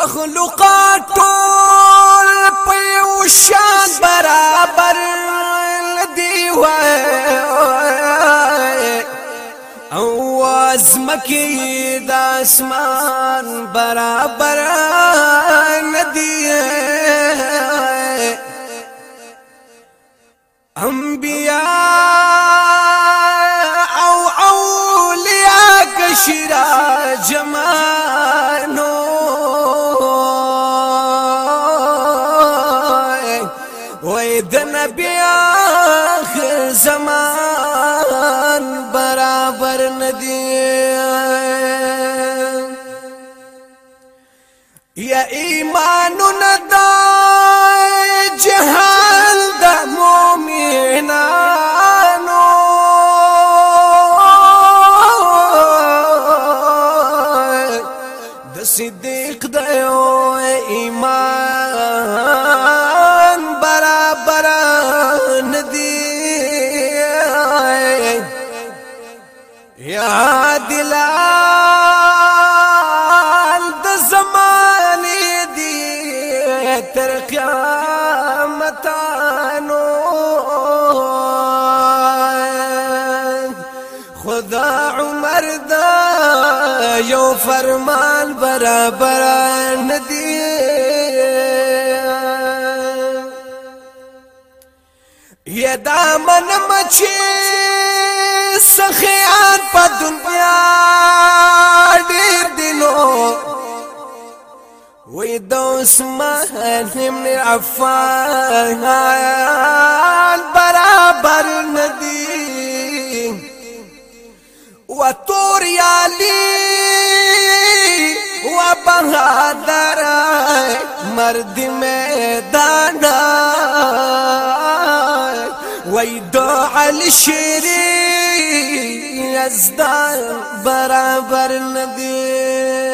مخلوقات ټول په یو شان برابر دی وای أو ازمکی د أسمان برابر ندی انبیاء أو اولیاء کشرا جمانو د نبی اخر زمان برابر ندی. یا ایمان ندا جهان د مؤمنانو صدیق د ایمان. یا دلال د زمانه دی، تر قیامت قیامتانو خدا عمر دا یو فرمان برابر ندی یا دامن مچی سخیان په دنیا عثمان عفان برابر ندی و تور یالی و بہادر مرد میدان وی دو علی شیری ازدان برابر ندی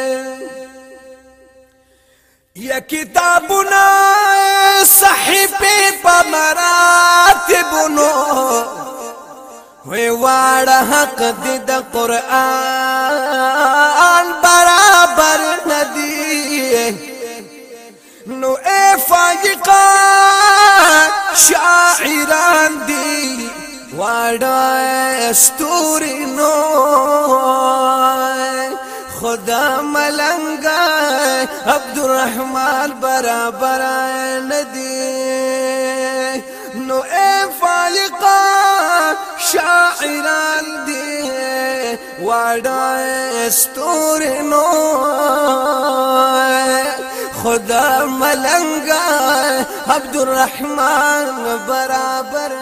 یہ کتاب صحیفے پمرات بنو۔ حق دید قرآن برابر ندی نو اے شاعران دی۔ واڑا استوری نو۔ عبدالرحمن برابر ندی. نو اے فالقا شاعران دی. واڑا استور نو. خدا ملنگا عبدالرحمن برابر